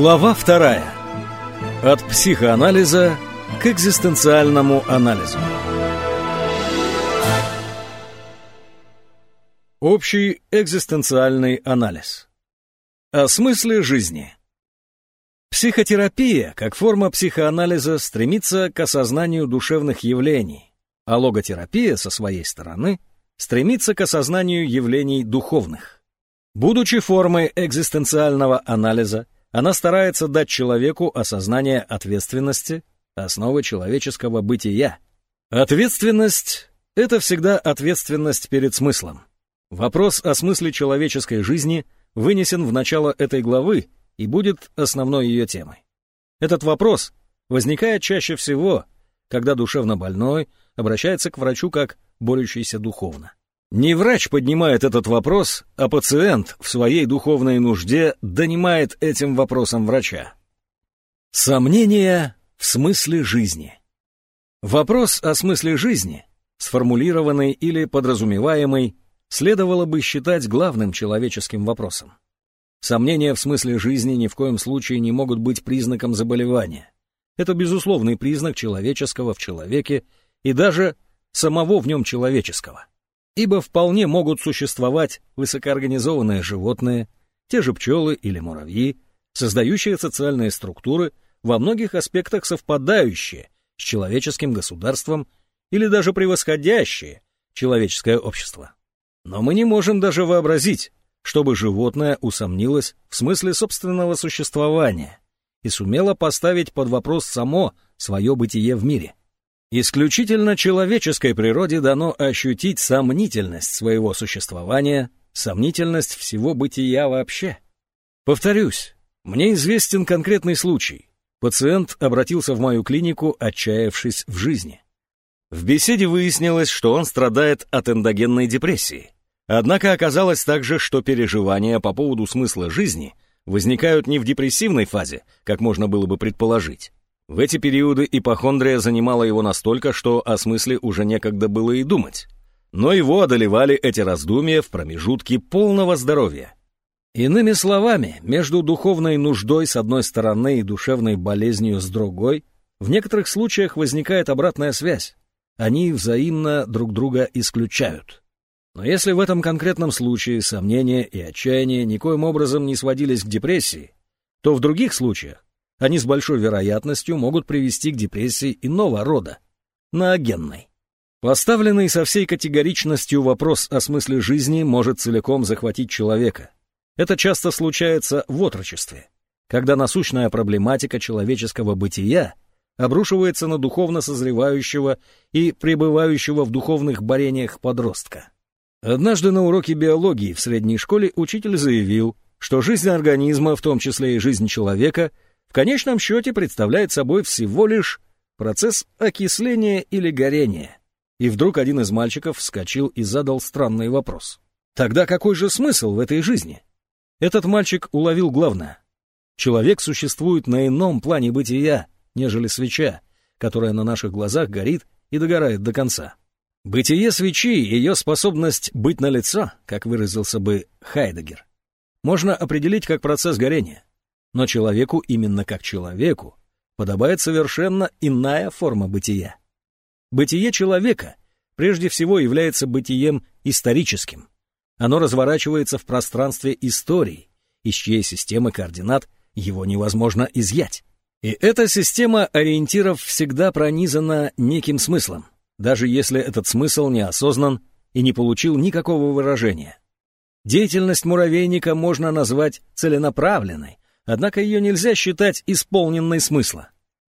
Глава вторая. От психоанализа к экзистенциальному анализу. Общий экзистенциальный анализ. О смысле жизни. Психотерапия, как форма психоанализа, стремится к осознанию душевных явлений, а логотерапия, со своей стороны, стремится к осознанию явлений духовных. Будучи формой экзистенциального анализа, она старается дать человеку осознание ответственности, основы человеческого бытия. Ответственность — это всегда ответственность перед смыслом. Вопрос о смысле человеческой жизни вынесен в начало этой главы и будет основной ее темой. Этот вопрос возникает чаще всего, когда душевно больной обращается к врачу как борющийся духовно. Не врач поднимает этот вопрос, а пациент в своей духовной нужде донимает этим вопросом врача. Сомнения в смысле жизни. Вопрос о смысле жизни, сформулированный или подразумеваемый, следовало бы считать главным человеческим вопросом. Сомнения в смысле жизни ни в коем случае не могут быть признаком заболевания. Это безусловный признак человеческого в человеке и даже самого в нем человеческого ибо вполне могут существовать высокоорганизованные животные, те же пчелы или муравьи, создающие социальные структуры, во многих аспектах совпадающие с человеческим государством или даже превосходящие человеческое общество. Но мы не можем даже вообразить, чтобы животное усомнилось в смысле собственного существования и сумело поставить под вопрос само свое бытие в мире. Исключительно человеческой природе дано ощутить сомнительность своего существования, сомнительность всего бытия вообще. Повторюсь, мне известен конкретный случай. Пациент обратился в мою клинику, отчаявшись в жизни. В беседе выяснилось, что он страдает от эндогенной депрессии. Однако оказалось также, что переживания по поводу смысла жизни возникают не в депрессивной фазе, как можно было бы предположить, в эти периоды ипохондрия занимала его настолько, что о смысле уже некогда было и думать. Но его одолевали эти раздумья в промежутке полного здоровья. Иными словами, между духовной нуждой с одной стороны и душевной болезнью с другой, в некоторых случаях возникает обратная связь. Они взаимно друг друга исключают. Но если в этом конкретном случае сомнения и отчаяние никоим образом не сводились к депрессии, то в других случаях они с большой вероятностью могут привести к депрессии иного рода, ноогенной. Поставленный со всей категоричностью вопрос о смысле жизни может целиком захватить человека. Это часто случается в отрочестве, когда насущная проблематика человеческого бытия обрушивается на духовно созревающего и пребывающего в духовных борениях подростка. Однажды на уроке биологии в средней школе учитель заявил, что жизнь организма, в том числе и жизнь человека, в конечном счете представляет собой всего лишь процесс окисления или горения. И вдруг один из мальчиков вскочил и задал странный вопрос. Тогда какой же смысл в этой жизни? Этот мальчик уловил главное. Человек существует на ином плане бытия, нежели свеча, которая на наших глазах горит и догорает до конца. Бытие свечи и ее способность быть на лицо, как выразился бы Хайдегер, можно определить как процесс горения. Но человеку именно как человеку подобает совершенно иная форма бытия. Бытие человека прежде всего является бытием историческим. Оно разворачивается в пространстве истории, из чьей системы координат его невозможно изъять. И эта система ориентиров всегда пронизана неким смыслом, даже если этот смысл не осознан и не получил никакого выражения. Деятельность муравейника можно назвать целенаправленной, Однако ее нельзя считать исполненной смысла.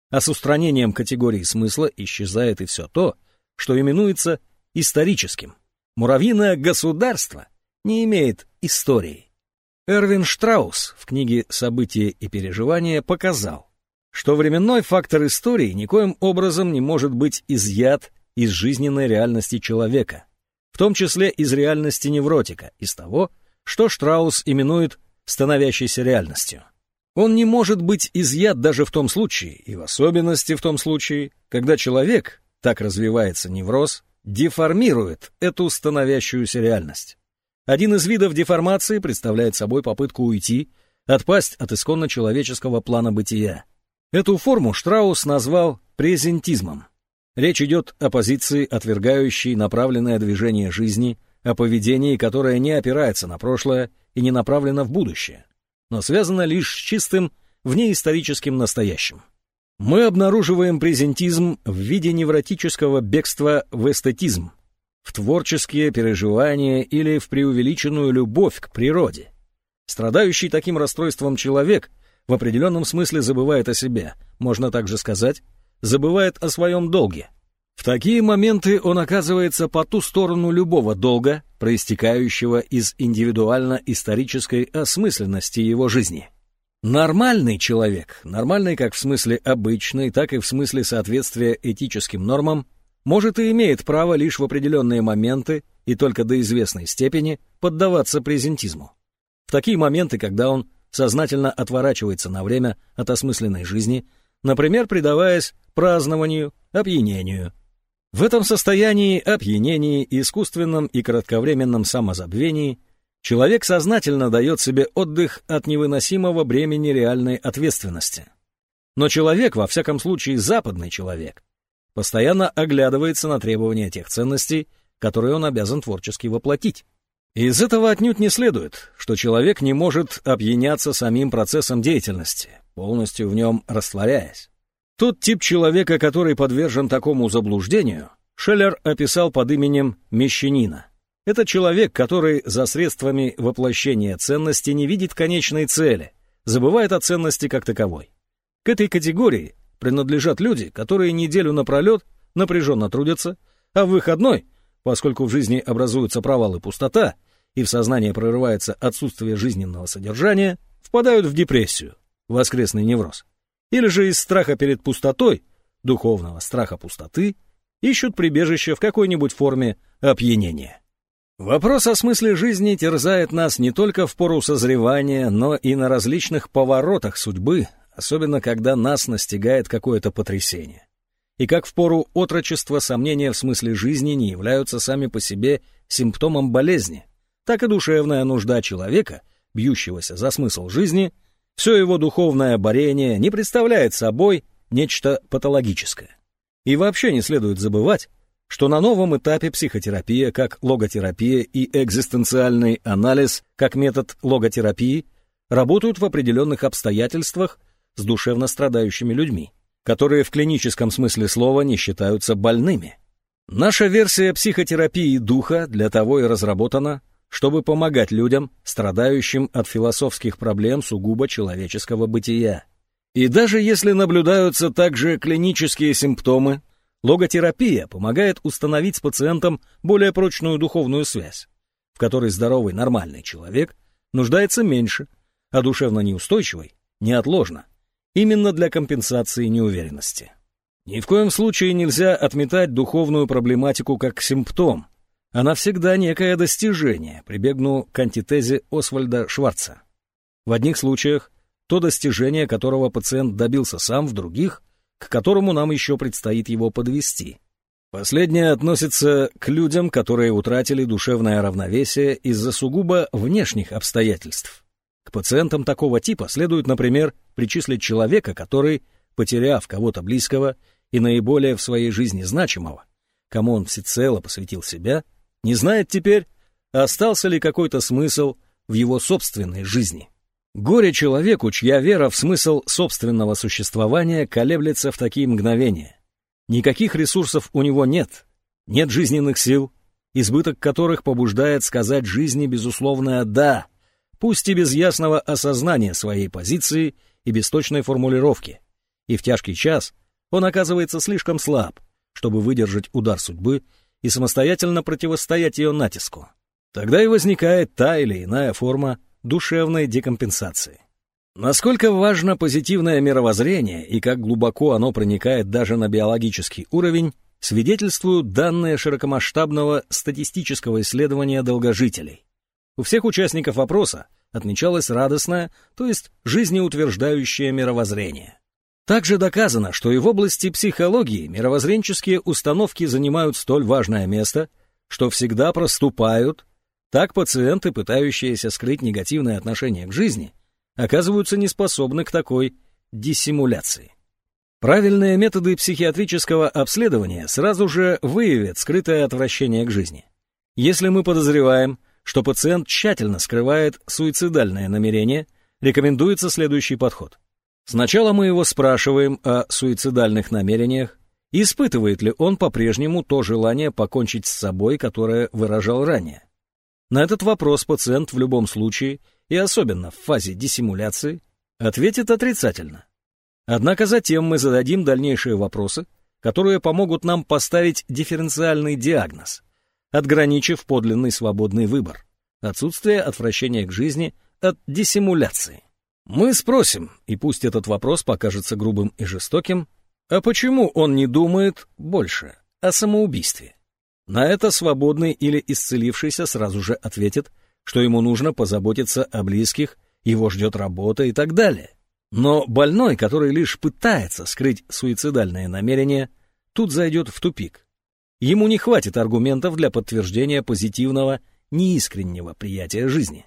А с устранением категории смысла исчезает и все то, что именуется историческим. Муравьиное государство не имеет истории. Эрвин Штраус в книге «События и переживания» показал, что временной фактор истории никоим образом не может быть изъят из жизненной реальности человека, в том числе из реальности невротика, из того, что Штраус именует становящейся реальностью. Он не может быть изъят даже в том случае, и в особенности в том случае, когда человек, так развивается невроз, деформирует эту становящуюся реальность. Один из видов деформации представляет собой попытку уйти, отпасть от исконно человеческого плана бытия. Эту форму Штраус назвал презентизмом. Речь идет о позиции, отвергающей направленное движение жизни, о поведении, которое не опирается на прошлое и не направлено в будущее но связано лишь с чистым, внеисторическим настоящим. Мы обнаруживаем презентизм в виде невротического бегства в эстетизм, в творческие переживания или в преувеличенную любовь к природе. Страдающий таким расстройством человек в определенном смысле забывает о себе, можно также сказать, забывает о своем долге. В такие моменты он оказывается по ту сторону любого долга, проистекающего из индивидуально-исторической осмысленности его жизни. Нормальный человек, нормальный как в смысле обычный, так и в смысле соответствия этическим нормам, может и имеет право лишь в определенные моменты и только до известной степени поддаваться презентизму. В такие моменты, когда он сознательно отворачивается на время от осмысленной жизни, например, предаваясь празднованию, опьянению, в этом состоянии опьянении, искусственном и кратковременном самозабвении человек сознательно дает себе отдых от невыносимого бремени реальной ответственности. Но человек, во всяком случае западный человек, постоянно оглядывается на требования тех ценностей, которые он обязан творчески воплотить. Из этого отнюдь не следует, что человек не может опьяняться самим процессом деятельности, полностью в нем растворяясь. Тот тип человека, который подвержен такому заблуждению, Шеллер описал под именем мещанина. Это человек, который за средствами воплощения ценности не видит конечной цели, забывает о ценности как таковой. К этой категории принадлежат люди, которые неделю напролет напряженно трудятся, а в выходной, поскольку в жизни образуются провалы пустота и в сознании прорывается отсутствие жизненного содержания, впадают в депрессию, воскресный невроз или же из страха перед пустотой, духовного страха пустоты, ищут прибежище в какой-нибудь форме опьянения. Вопрос о смысле жизни терзает нас не только в пору созревания, но и на различных поворотах судьбы, особенно когда нас настигает какое-то потрясение. И как в пору отрочества сомнения в смысле жизни не являются сами по себе симптомом болезни, так и душевная нужда человека, бьющегося за смысл жизни, все его духовное борение не представляет собой нечто патологическое. И вообще не следует забывать, что на новом этапе психотерапия как логотерапия и экзистенциальный анализ как метод логотерапии работают в определенных обстоятельствах с душевно страдающими людьми, которые в клиническом смысле слова не считаются больными. Наша версия психотерапии духа для того и разработана, чтобы помогать людям, страдающим от философских проблем сугубо человеческого бытия. И даже если наблюдаются также клинические симптомы, логотерапия помогает установить с пациентом более прочную духовную связь, в которой здоровый нормальный человек нуждается меньше, а душевно неустойчивый – неотложно, именно для компенсации неуверенности. Ни в коем случае нельзя отметать духовную проблематику как симптом, она всегда некое достижение, прибегну к антитезе Освальда Шварца. В одних случаях то достижение, которого пациент добился сам, в других, к которому нам еще предстоит его подвести. Последнее относится к людям, которые утратили душевное равновесие из-за сугубо внешних обстоятельств. К пациентам такого типа следует, например, причислить человека, который, потеряв кого-то близкого и наиболее в своей жизни значимого, кому он всецело посвятил себя, не знает теперь, остался ли какой-то смысл в его собственной жизни. Горе человеку, чья вера в смысл собственного существования колеблется в такие мгновения. Никаких ресурсов у него нет, нет жизненных сил, избыток которых побуждает сказать жизни безусловное «да», пусть и без ясного осознания своей позиции и без точной формулировки. И в тяжкий час он оказывается слишком слаб, чтобы выдержать удар судьбы и самостоятельно противостоять ее натиску. Тогда и возникает та или иная форма душевной декомпенсации. Насколько важно позитивное мировоззрение и как глубоко оно проникает даже на биологический уровень, свидетельствуют данные широкомасштабного статистического исследования долгожителей. У всех участников опроса отмечалось радостное, то есть жизнеутверждающее мировоззрение. Также доказано, что и в области психологии мировоззренческие установки занимают столь важное место, что всегда проступают, так пациенты, пытающиеся скрыть негативное отношение к жизни, оказываются неспособны к такой диссимуляции. Правильные методы психиатрического обследования сразу же выявят скрытое отвращение к жизни. Если мы подозреваем, что пациент тщательно скрывает суицидальное намерение, рекомендуется следующий подход. Сначала мы его спрашиваем о суицидальных намерениях, испытывает ли он по-прежнему то желание покончить с собой, которое выражал ранее. На этот вопрос пациент в любом случае, и особенно в фазе диссимуляции, ответит отрицательно. Однако затем мы зададим дальнейшие вопросы, которые помогут нам поставить дифференциальный диагноз, отграничив подлинный свободный выбор, отсутствие отвращения к жизни от диссимуляции. Мы спросим, и пусть этот вопрос покажется грубым и жестоким, а почему он не думает больше о самоубийстве? На это свободный или исцелившийся сразу же ответит, что ему нужно позаботиться о близких, его ждет работа и так далее. Но больной, который лишь пытается скрыть суицидальное намерение, тут зайдет в тупик. Ему не хватит аргументов для подтверждения позитивного, неискреннего приятия жизни.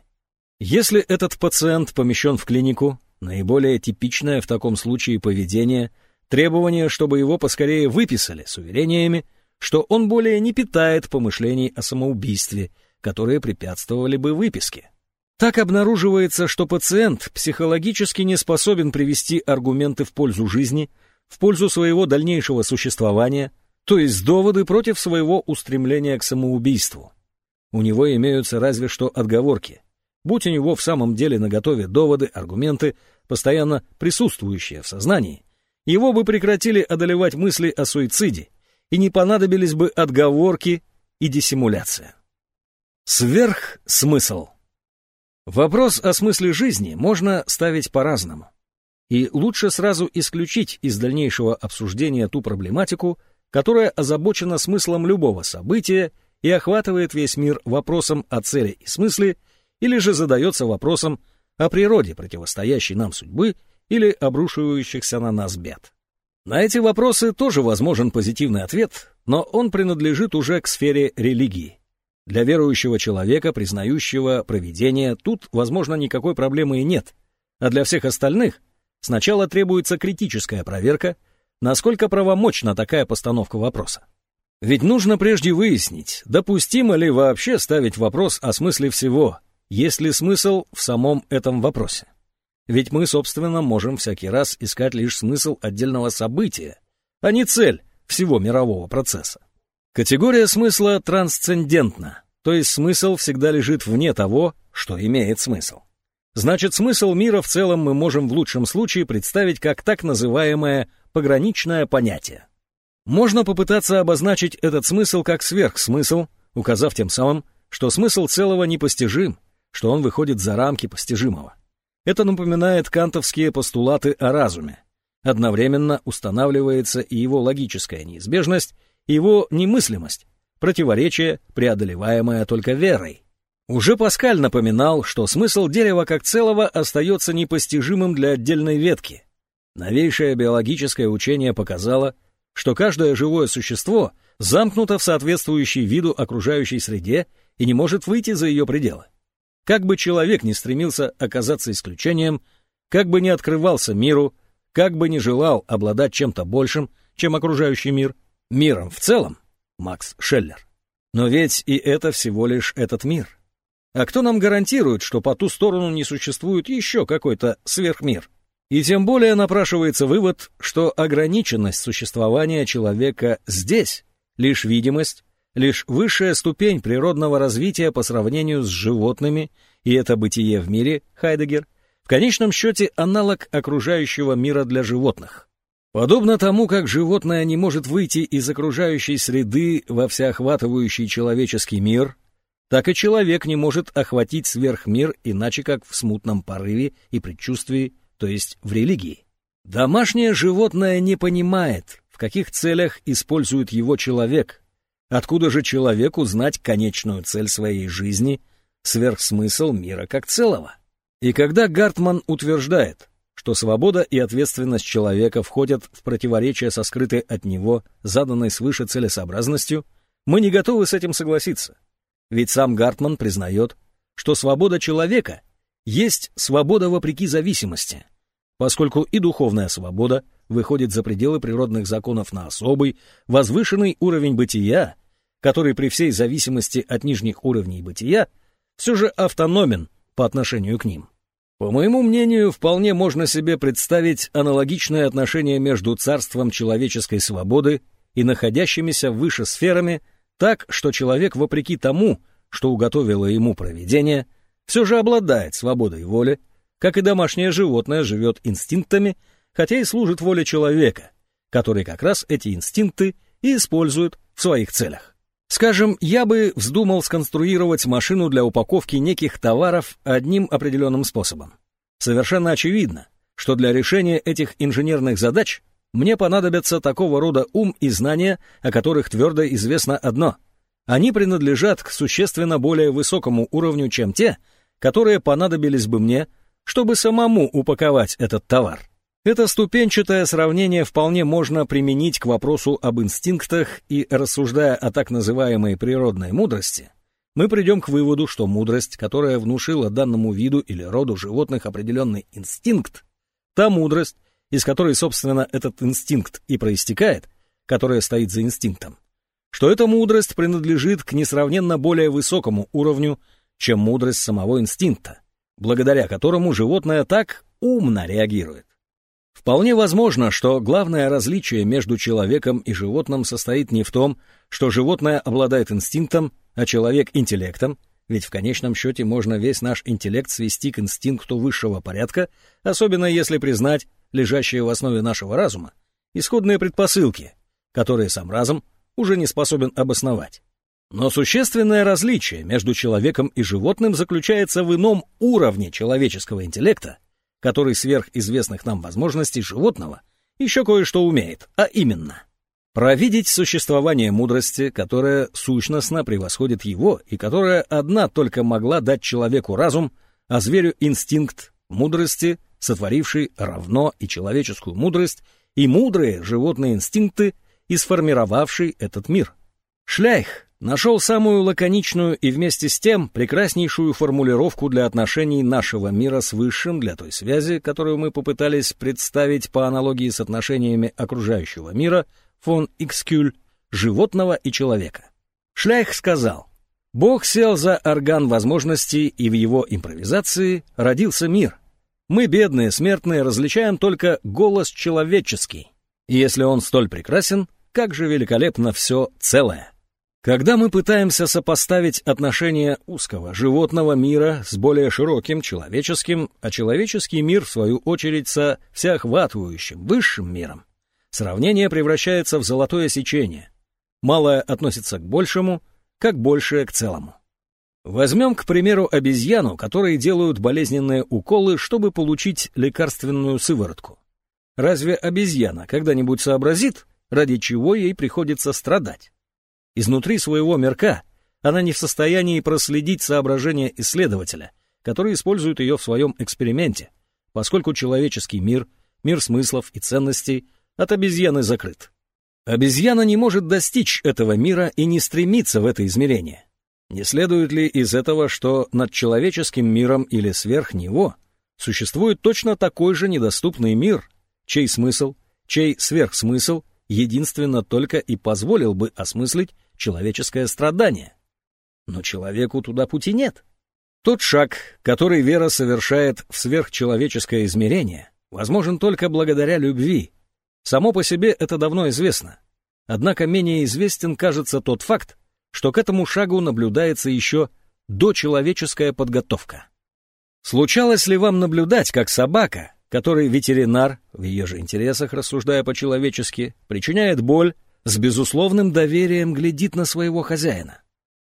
Если этот пациент помещен в клинику, наиболее типичное в таком случае поведение – требование, чтобы его поскорее выписали с уверениями, что он более не питает помышлений о самоубийстве, которые препятствовали бы выписке. Так обнаруживается, что пациент психологически не способен привести аргументы в пользу жизни, в пользу своего дальнейшего существования, то есть доводы против своего устремления к самоубийству. У него имеются разве что отговорки. Будь у него в самом деле наготове доводы, аргументы, постоянно присутствующие в сознании, его бы прекратили одолевать мысли о суициде, и не понадобились бы отговорки и диссимуляция. Сверхсмысл. Вопрос о смысле жизни можно ставить по-разному. И лучше сразу исключить из дальнейшего обсуждения ту проблематику, которая озабочена смыслом любого события и охватывает весь мир вопросом о цели и смысле, или же задается вопросом о природе противостоящей нам судьбы или обрушивающихся на нас бед. На эти вопросы тоже возможен позитивный ответ, но он принадлежит уже к сфере религии. Для верующего человека, признающего провидение, тут, возможно, никакой проблемы и нет. А для всех остальных сначала требуется критическая проверка, насколько правомочна такая постановка вопроса. Ведь нужно прежде выяснить, допустимо ли вообще ставить вопрос о смысле всего, есть ли смысл в самом этом вопросе. Ведь мы, собственно, можем всякий раз искать лишь смысл отдельного события, а не цель всего мирового процесса. Категория смысла трансцендентна, то есть смысл всегда лежит вне того, что имеет смысл. Значит, смысл мира в целом мы можем в лучшем случае представить как так называемое пограничное понятие. Можно попытаться обозначить этот смысл как сверхсмысл, указав тем самым, что смысл целого непостижим, что он выходит за рамки постижимого. Это напоминает кантовские постулаты о разуме. Одновременно устанавливается и его логическая неизбежность, его немыслимость, противоречие, преодолеваемое только верой. Уже Паскаль напоминал, что смысл дерева как целого остается непостижимым для отдельной ветки. Новейшее биологическое учение показало, что каждое живое существо замкнуто в соответствующей виду окружающей среде и не может выйти за ее пределы. Как бы человек не стремился оказаться исключением, как бы не открывался миру, как бы не желал обладать чем-то большим, чем окружающий мир, миром в целом, Макс Шеллер. Но ведь и это всего лишь этот мир. А кто нам гарантирует, что по ту сторону не существует еще какой-то сверхмир? И тем более напрашивается вывод, что ограниченность существования человека здесь — лишь видимость, лишь высшая ступень природного развития по сравнению с животными, и это бытие в мире, Хайдегер, в конечном счете аналог окружающего мира для животных. Подобно тому, как животное не может выйти из окружающей среды во всеохватывающий человеческий мир, так и человек не может охватить сверхмир иначе как в смутном порыве и предчувствии, то есть в религии. Домашнее животное не понимает, в каких целях использует его человек. Откуда же человеку знать конечную цель своей жизни, сверхсмысл мира как целого? И когда Гартман утверждает, что свобода и ответственность человека входят в противоречие со скрытой от него, заданной свыше целесообразностью, мы не готовы с этим согласиться. Ведь сам Гартман признает, что свобода человека есть свобода вопреки зависимости, поскольку и духовная свобода выходит за пределы природных законов на особый, возвышенный уровень бытия, который при всей зависимости от нижних уровней бытия все же автономен по отношению к ним. По моему мнению, вполне можно себе представить аналогичное отношение между царством человеческой свободы и находящимися выше сферами, так, что человек, вопреки тому, что уготовило ему провидение, все же обладает свободой воли, как и домашнее животное живет инстинктами, хотя и служит воле человека, который как раз эти инстинкты и использует в своих целях. Скажем, я бы вздумал сконструировать машину для упаковки неких товаров одним определенным способом. Совершенно очевидно, что для решения этих инженерных задач мне понадобятся такого рода ум и знания, о которых твердо известно одно. Они принадлежат к существенно более высокому уровню, чем те, которые понадобились бы мне, чтобы самому упаковать этот товар. Это ступенчатое сравнение вполне можно применить к вопросу об инстинктах и, рассуждая о так называемой природной мудрости, мы придем к выводу, что мудрость, которая внушила данному виду или роду животных определенный инстинкт, та мудрость, из которой, собственно, этот инстинкт и проистекает, которая стоит за инстинктом, что эта мудрость принадлежит к несравненно более высокому уровню, чем мудрость самого инстинкта, благодаря которому животное так умно реагирует. Вполне возможно, что главное различие между человеком и животным состоит не в том, что животное обладает инстинктом, а человек — интеллектом, ведь в конечном счете можно весь наш интеллект свести к инстинкту высшего порядка, особенно если признать лежащие в основе нашего разума исходные предпосылки, которые сам разум уже не способен обосновать. Но существенное различие между человеком и животным заключается в ином уровне человеческого интеллекта, который сверх известных нам возможностей животного еще кое-что умеет, а именно провидеть существование мудрости, которая сущностно превосходит его и которая одна только могла дать человеку разум, а зверю инстинкт мудрости, сотворивший равно и человеческую мудрость, и мудрые животные инстинкты, и сформировавший этот мир. Шляйх нашел самую лаконичную и вместе с тем прекраснейшую формулировку для отношений нашего мира с Высшим, для той связи, которую мы попытались представить по аналогии с отношениями окружающего мира, фон Икскюль, животного и человека. Шляйх сказал, «Бог сел за орган возможностей, и в его импровизации родился мир. Мы, бедные смертные, различаем только голос человеческий. И если он столь прекрасен, как же великолепно все целое!» Когда мы пытаемся сопоставить отношения узкого животного мира с более широким человеческим, а человеческий мир, в свою очередь, со всеохватывающим высшим миром, сравнение превращается в золотое сечение. Малое относится к большему, как большее к целому. Возьмем, к примеру, обезьяну, которые делают болезненные уколы, чтобы получить лекарственную сыворотку. Разве обезьяна когда-нибудь сообразит, ради чего ей приходится страдать? Изнутри своего мирка она не в состоянии проследить соображения исследователя, который использует ее в своем эксперименте, поскольку человеческий мир, мир смыслов и ценностей от обезьяны закрыт. Обезьяна не может достичь этого мира и не стремится в это измерение. Не следует ли из этого, что над человеческим миром или сверх него существует точно такой же недоступный мир, чей смысл, чей сверхсмысл единственно только и позволил бы осмыслить человеческое страдание. Но человеку туда пути нет. Тот шаг, который вера совершает в сверхчеловеческое измерение, возможен только благодаря любви. Само по себе это давно известно. Однако менее известен кажется тот факт, что к этому шагу наблюдается еще дочеловеческая подготовка. Случалось ли вам наблюдать, как собака, которой ветеринар, в ее же интересах рассуждая по-человечески, причиняет боль, с безусловным доверием глядит на своего хозяина.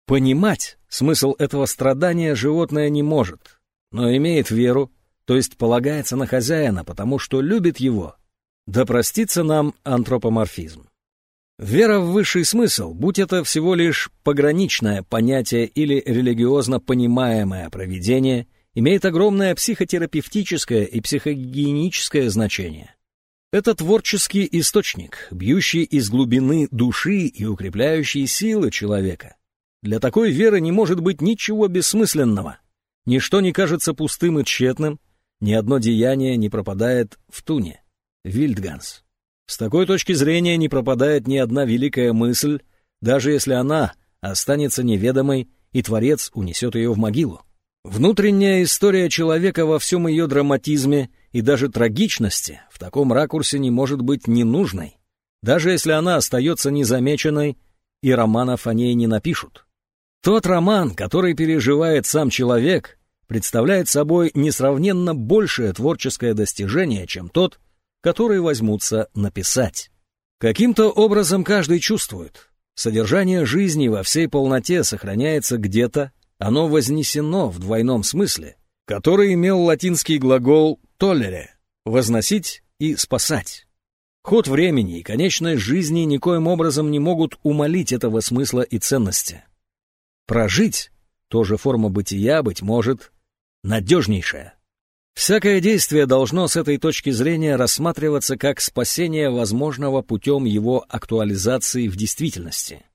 Понимать смысл этого страдания животное не может, но имеет веру, то есть полагается на хозяина, потому что любит его. Да простится нам антропоморфизм. Вера в высший смысл, будь это всего лишь пограничное понятие или религиозно понимаемое проведение, имеет огромное психотерапевтическое и психогигиеническое значение. Это творческий источник, бьющий из глубины души и укрепляющий силы человека. Для такой веры не может быть ничего бессмысленного. Ничто не кажется пустым и тщетным, ни одно деяние не пропадает в туне. Вильдганс. С такой точки зрения не пропадает ни одна великая мысль, даже если она останется неведомой, и Творец унесет ее в могилу. Внутренняя история человека во всем ее драматизме и даже трагичности в таком ракурсе не может быть ненужной, даже если она остается незамеченной, и романов о ней не напишут. Тот роман, который переживает сам человек, представляет собой несравненно большее творческое достижение, чем тот, который возьмутся написать. Каким-то образом каждый чувствует. Содержание жизни во всей полноте сохраняется где-то, оно вознесено в двойном смысле, который имел латинский глагол «толере» — «возносить» и «спасать». Ход времени и конечность жизни никоим образом не могут умолить этого смысла и ценности. Прожить — тоже форма бытия, быть может, надежнейшая. Всякое действие должно с этой точки зрения рассматриваться как спасение возможного путем его актуализации в действительности.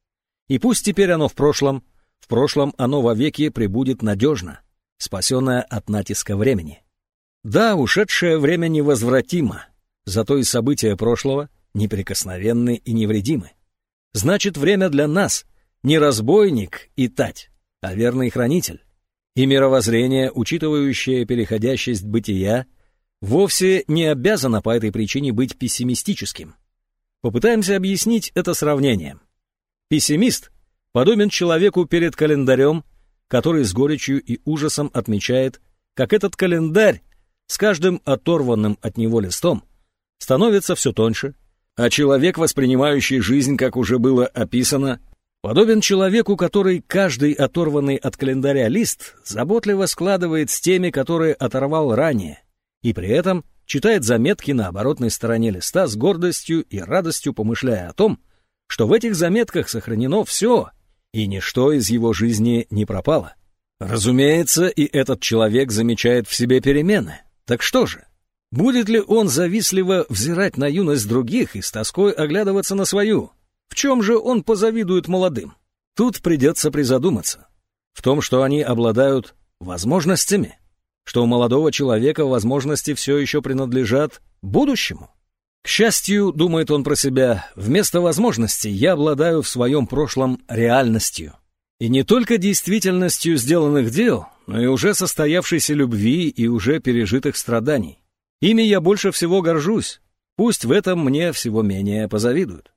И пусть теперь оно в прошлом, в прошлом оно вовеки пребудет надежно, спасенное от натиска времени. Да, ушедшее время невозвратимо, зато и события прошлого неприкосновенны и невредимы. Значит, время для нас — не разбойник и тать, а верный хранитель. И мировоззрение, учитывающее переходящесть бытия, вовсе не обязано по этой причине быть пессимистическим. Попытаемся объяснить это сравнением. Пессимист подобен человеку перед календарем, который с горечью и ужасом отмечает, как этот календарь с каждым оторванным от него листом становится все тоньше, а человек, воспринимающий жизнь, как уже было описано, Подобен человеку, который каждый оторванный от календаря лист заботливо складывает с теми, которые оторвал ранее, и при этом читает заметки на оборотной стороне листа с гордостью и радостью, помышляя о том, что в этих заметках сохранено все, и ничто из его жизни не пропало. Разумеется, и этот человек замечает в себе перемены. Так что же? Будет ли он завистливо взирать на юность других и с тоской оглядываться на свою? В чем же он позавидует молодым? Тут придется призадуматься. В том, что они обладают возможностями, что у молодого человека возможности все еще принадлежат будущему. К счастью, думает он про себя, вместо возможностей я обладаю в своем прошлом реальностью. И не только действительностью сделанных дел, но и уже состоявшейся любви и уже пережитых страданий. Ими я больше всего горжусь, пусть в этом мне всего менее позавидуют.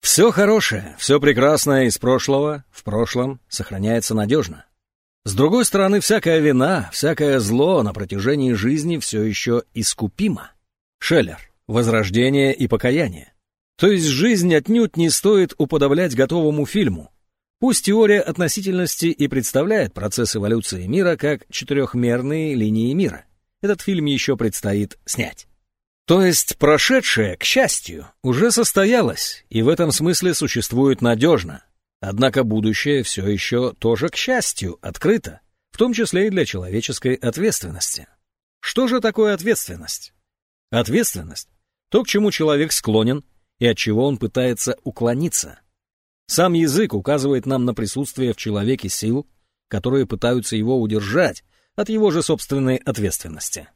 Все хорошее, все прекрасное из прошлого в прошлом сохраняется надежно. С другой стороны, всякая вина, всякое зло на протяжении жизни все еще искупимо. Шеллер. Возрождение и покаяние. То есть жизнь отнюдь не стоит уподоблять готовому фильму. Пусть теория относительности и представляет процесс эволюции мира как четырехмерные линии мира. Этот фильм еще предстоит снять. То есть прошедшее, к счастью, уже состоялось, и в этом смысле существует надежно. Однако будущее все еще тоже, к счастью, открыто, в том числе и для человеческой ответственности. Что же такое ответственность? Ответственность — то, к чему человек склонен и от чего он пытается уклониться. Сам язык указывает нам на присутствие в человеке сил, которые пытаются его удержать от его же собственной ответственности.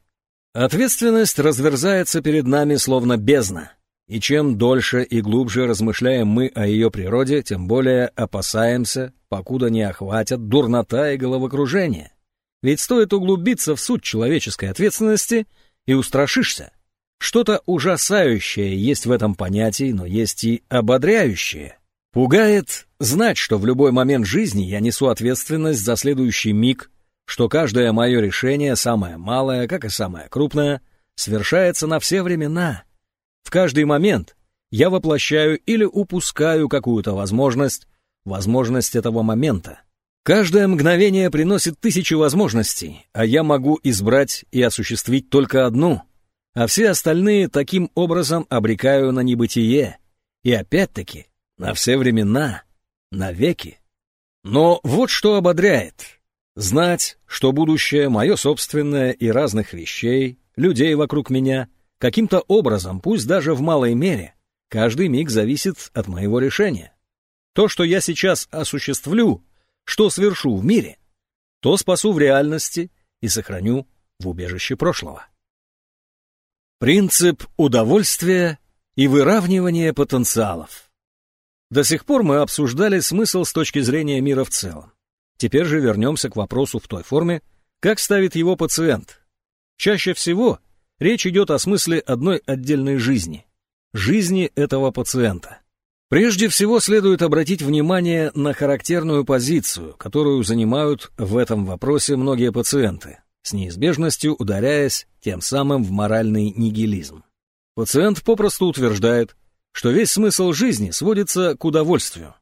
Ответственность разверзается перед нами словно бездна, и чем дольше и глубже размышляем мы о ее природе, тем более опасаемся, покуда не охватят дурнота и головокружение. Ведь стоит углубиться в суть человеческой ответственности, и устрашишься. Что-то ужасающее есть в этом понятии, но есть и ободряющее. Пугает знать, что в любой момент жизни я несу ответственность за следующий миг, что каждое мое решение, самое малое, как и самое крупное, совершается на все времена. В каждый момент я воплощаю или упускаю какую-то возможность, возможность этого момента. Каждое мгновение приносит тысячи возможностей, а я могу избрать и осуществить только одну, а все остальные таким образом обрекаю на небытие. И опять-таки, на все времена, навеки. Но вот что ободряет. Знать, что будущее мое собственное и разных вещей, людей вокруг меня, каким-то образом, пусть даже в малой мере, каждый миг зависит от моего решения. То, что я сейчас осуществлю, что свершу в мире, то спасу в реальности и сохраню в убежище прошлого. Принцип удовольствия и выравнивания потенциалов. До сих пор мы обсуждали смысл с точки зрения мира в целом. Теперь же вернемся к вопросу в той форме, как ставит его пациент. Чаще всего речь идет о смысле одной отдельной жизни, жизни этого пациента. Прежде всего следует обратить внимание на характерную позицию, которую занимают в этом вопросе многие пациенты, с неизбежностью ударяясь тем самым в моральный нигилизм. Пациент попросту утверждает, что весь смысл жизни сводится к удовольствию.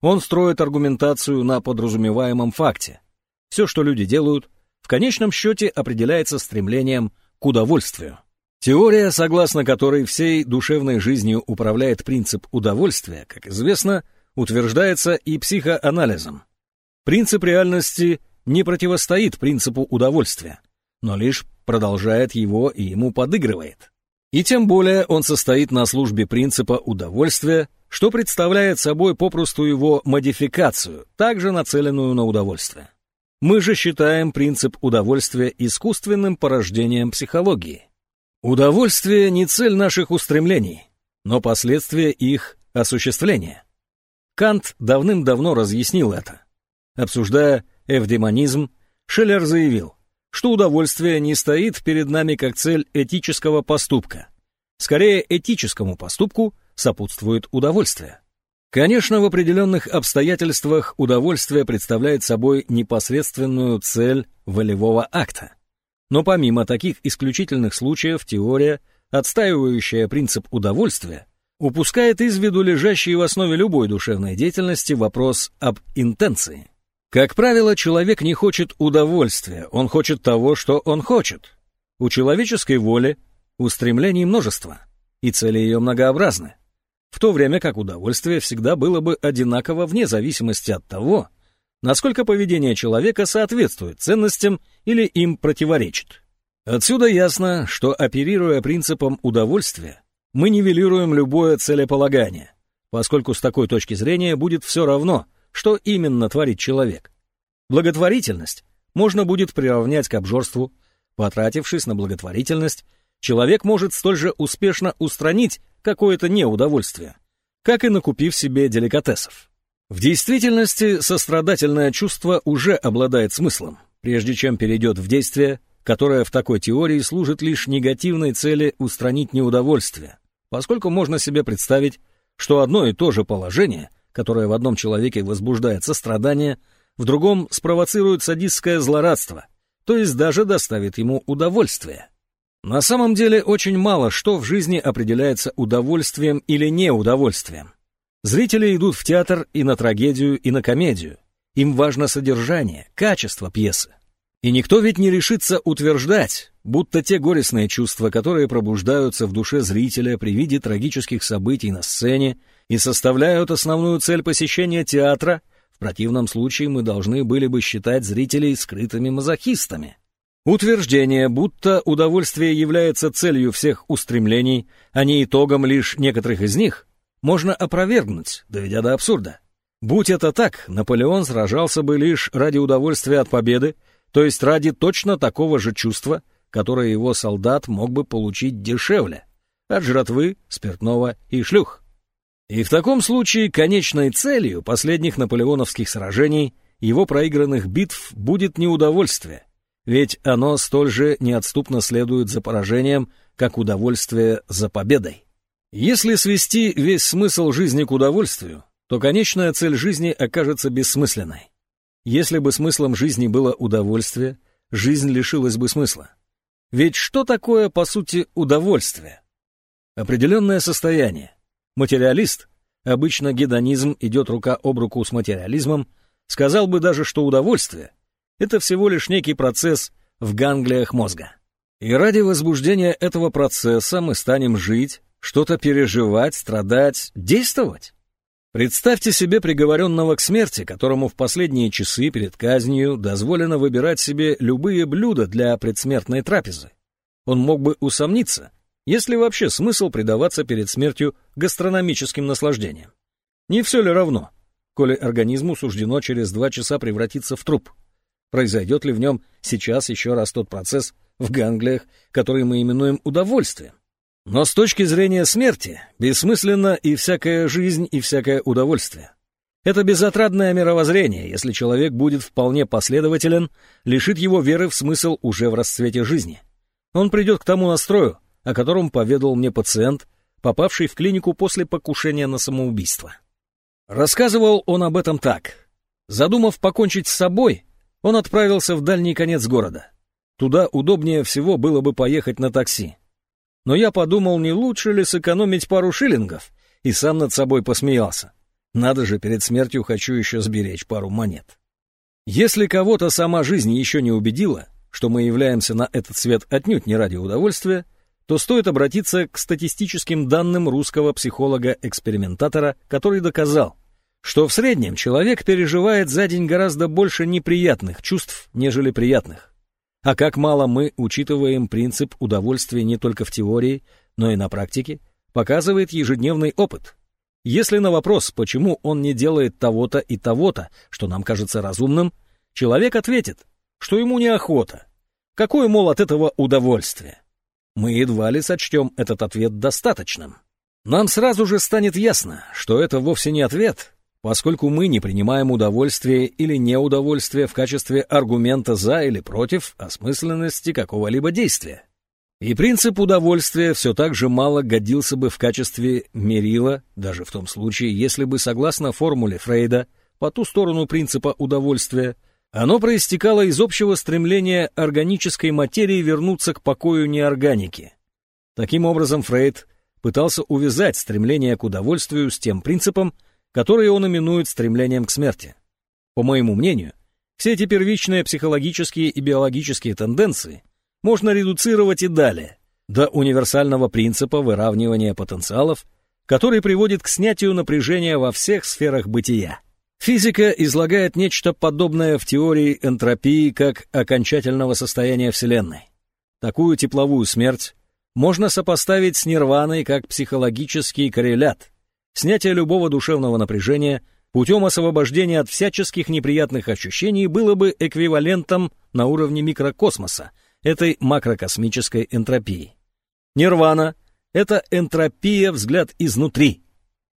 Он строит аргументацию на подразумеваемом факте. Все, что люди делают, в конечном счете определяется стремлением к удовольствию. Теория, согласно которой всей душевной жизнью управляет принцип удовольствия, как известно, утверждается и психоанализом. Принцип реальности не противостоит принципу удовольствия, но лишь продолжает его и ему подыгрывает. И тем более он состоит на службе принципа удовольствия, что представляет собой попросту его модификацию, также нацеленную на удовольствие. Мы же считаем принцип удовольствия искусственным порождением психологии. Удовольствие не цель наших устремлений, но последствия их осуществления. Кант давным-давно разъяснил это. Обсуждая эвдемонизм, Шеллер заявил, что удовольствие не стоит перед нами как цель этического поступка. Скорее, этическому поступку сопутствует удовольствие. Конечно, в определенных обстоятельствах удовольствие представляет собой непосредственную цель волевого акта. Но помимо таких исключительных случаев теория, отстаивающая принцип удовольствия, упускает из виду лежащий в основе любой душевной деятельности вопрос об интенции. Как правило, человек не хочет удовольствия, он хочет того, что он хочет. У человеческой воли устремлений множество, и цели ее многообразны. В то время как удовольствие всегда было бы одинаково вне зависимости от того, насколько поведение человека соответствует ценностям или им противоречит. Отсюда ясно, что оперируя принципом удовольствия, мы нивелируем любое целеполагание, поскольку с такой точки зрения будет все равно – что именно творит человек. Благотворительность можно будет приравнять к обжорству. Потратившись на благотворительность, человек может столь же успешно устранить какое-то неудовольствие, как и накупив себе деликатесов. В действительности сострадательное чувство уже обладает смыслом, прежде чем перейдет в действие, которое в такой теории служит лишь негативной цели устранить неудовольствие, поскольку можно себе представить, что одно и то же положение которое в одном человеке возбуждает сострадание, в другом спровоцирует садистское злорадство, то есть даже доставит ему удовольствие. На самом деле очень мало что в жизни определяется удовольствием или неудовольствием. Зрители идут в театр и на трагедию, и на комедию. Им важно содержание, качество пьесы. И никто ведь не решится утверждать, будто те горестные чувства, которые пробуждаются в душе зрителя при виде трагических событий на сцене и составляют основную цель посещения театра, в противном случае мы должны были бы считать зрителей скрытыми мазохистами. Утверждение, будто удовольствие является целью всех устремлений, а не итогом лишь некоторых из них, можно опровергнуть, доведя до абсурда. Будь это так, Наполеон сражался бы лишь ради удовольствия от победы, то есть ради точно такого же чувства, которое его солдат мог бы получить дешевле, от жратвы, спиртного и шлюх. И в таком случае конечной целью последних наполеоновских сражений, его проигранных битв, будет не удовольствие, ведь оно столь же неотступно следует за поражением, как удовольствие за победой. Если свести весь смысл жизни к удовольствию, то конечная цель жизни окажется бессмысленной. Если бы смыслом жизни было удовольствие, жизнь лишилась бы смысла. Ведь что такое, по сути, удовольствие? Определенное состояние, Материалист, обычно гедонизм идет рука об руку с материализмом, сказал бы даже, что удовольствие — это всего лишь некий процесс в ганглиях мозга. И ради возбуждения этого процесса мы станем жить, что-то переживать, страдать, действовать. Представьте себе приговоренного к смерти, которому в последние часы перед казнью дозволено выбирать себе любые блюда для предсмертной трапезы. Он мог бы усомниться, есть ли вообще смысл предаваться перед смертью гастрономическим наслаждениям. Не все ли равно, коли организму суждено через два часа превратиться в труп? Произойдет ли в нем сейчас еще раз тот процесс в ганглиях, который мы именуем удовольствием? Но с точки зрения смерти бессмысленна и всякая жизнь, и всякое удовольствие. Это безотрадное мировоззрение, если человек будет вполне последователен, лишит его веры в смысл уже в расцвете жизни. Он придет к тому настрою, о котором поведал мне пациент, попавший в клинику после покушения на самоубийство. Рассказывал он об этом так. Задумав покончить с собой, он отправился в дальний конец города. Туда удобнее всего было бы поехать на такси но я подумал, не лучше ли сэкономить пару шиллингов, и сам над собой посмеялся. Надо же, перед смертью хочу еще сберечь пару монет. Если кого-то сама жизнь еще не убедила, что мы являемся на этот свет отнюдь не ради удовольствия, то стоит обратиться к статистическим данным русского психолога-экспериментатора, который доказал, что в среднем человек переживает за день гораздо больше неприятных чувств, нежели приятных. А как мало мы учитываем принцип удовольствия не только в теории, но и на практике, показывает ежедневный опыт. Если на вопрос, почему он не делает того-то и того-то, что нам кажется разумным, человек ответит, что ему неохота. Какое, мол, от этого удовольствие? Мы едва ли сочтем этот ответ достаточным. Нам сразу же станет ясно, что это вовсе не ответ, поскольку мы не принимаем удовольствие или неудовольствие в качестве аргумента за или против осмысленности какого-либо действия. И принцип удовольствия все так же мало годился бы в качестве мерила, даже в том случае, если бы, согласно формуле Фрейда, по ту сторону принципа удовольствия, оно проистекало из общего стремления органической материи вернуться к покою неорганики. Таким образом, Фрейд пытался увязать стремление к удовольствию с тем принципом, которые он именует стремлением к смерти. По моему мнению, все эти первичные психологические и биологические тенденции можно редуцировать и далее, до универсального принципа выравнивания потенциалов, который приводит к снятию напряжения во всех сферах бытия. Физика излагает нечто подобное в теории энтропии как окончательного состояния Вселенной. Такую тепловую смерть можно сопоставить с нирваной как психологический коррелят – Снятие любого душевного напряжения путем освобождения от всяческих неприятных ощущений было бы эквивалентом на уровне микрокосмоса, этой макрокосмической энтропии. Нирвана — это энтропия взгляд изнутри.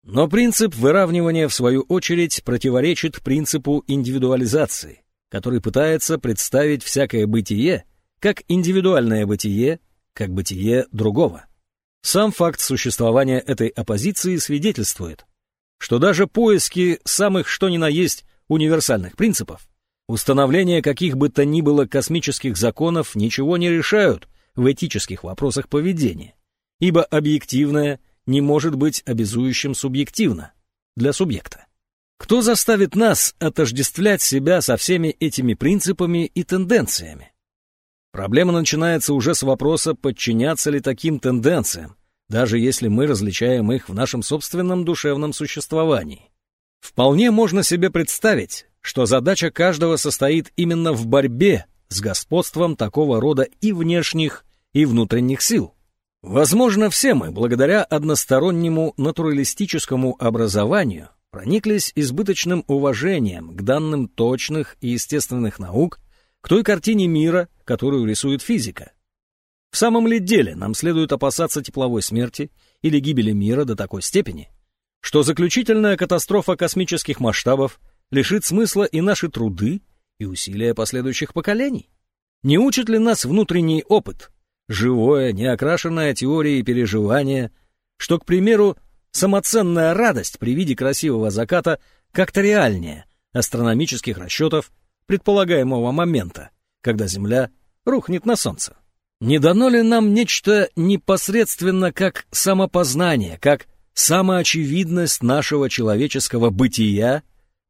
Но принцип выравнивания, в свою очередь, противоречит принципу индивидуализации, который пытается представить всякое бытие как индивидуальное бытие, как бытие другого. Сам факт существования этой оппозиции свидетельствует, что даже поиски самых что ни на есть универсальных принципов, установление каких бы то ни было космических законов ничего не решают в этических вопросах поведения, ибо объективное не может быть обязующим субъективно для субъекта. Кто заставит нас отождествлять себя со всеми этими принципами и тенденциями? Проблема начинается уже с вопроса, подчиняться ли таким тенденциям, даже если мы различаем их в нашем собственном душевном существовании. Вполне можно себе представить, что задача каждого состоит именно в борьбе с господством такого рода и внешних, и внутренних сил. Возможно, все мы, благодаря одностороннему натуралистическому образованию, прониклись избыточным уважением к данным точных и естественных наук к той картине мира, которую рисует физика. В самом ли деле нам следует опасаться тепловой смерти или гибели мира до такой степени, что заключительная катастрофа космических масштабов лишит смысла и наши труды, и усилия последующих поколений? Не учит ли нас внутренний опыт, живое, неокрашенная теория и переживание, что, к примеру, самоценная радость при виде красивого заката как-то реальнее астрономических расчетов предполагаемого момента, когда Земля рухнет на Солнце. Не дано ли нам нечто непосредственно как самопознание, как самоочевидность нашего человеческого бытия,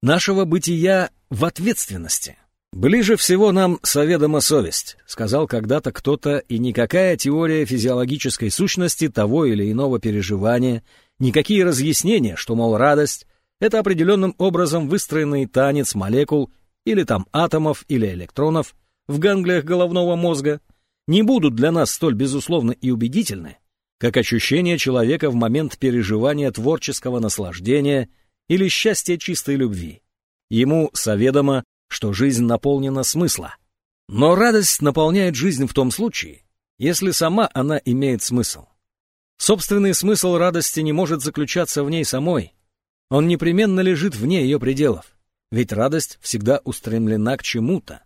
нашего бытия в ответственности? «Ближе всего нам соведома совесть», — сказал когда-то кто-то, и никакая теория физиологической сущности того или иного переживания, никакие разъяснения, что, мол, радость Это определенным образом выстроенный танец молекул или там атомов или электронов в ганглиях головного мозга не будут для нас столь безусловно и убедительны, как ощущение человека в момент переживания творческого наслаждения или счастья чистой любви. Ему соведомо, что жизнь наполнена смысла. Но радость наполняет жизнь в том случае, если сама она имеет смысл. Собственный смысл радости не может заключаться в ней самой. Он непременно лежит вне ее пределов, ведь радость всегда устремлена к чему-то.